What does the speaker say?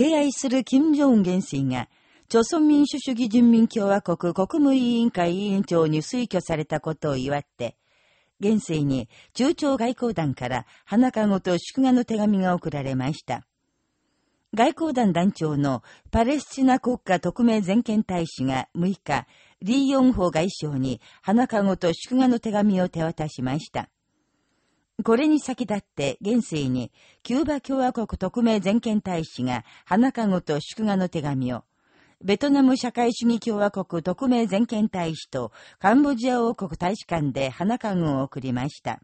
敬愛する金正恩元帥が、朝鮮民主主義人民共和国国務委員会委員長に推挙されたことを祝って、元帥に中朝外交団から花籠と祝賀の手紙が送られました。外交団団長のパレスチナ国家特命全権大使が6日、リー・ヨンホ外相に花籠と祝賀の手紙を手渡しました。これに先立って元帥にキューバ共和国特命全権大使が花籠と祝賀の手紙を、ベトナム社会主義共和国特命全権大使とカンボジア王国大使館で花籠を送りました。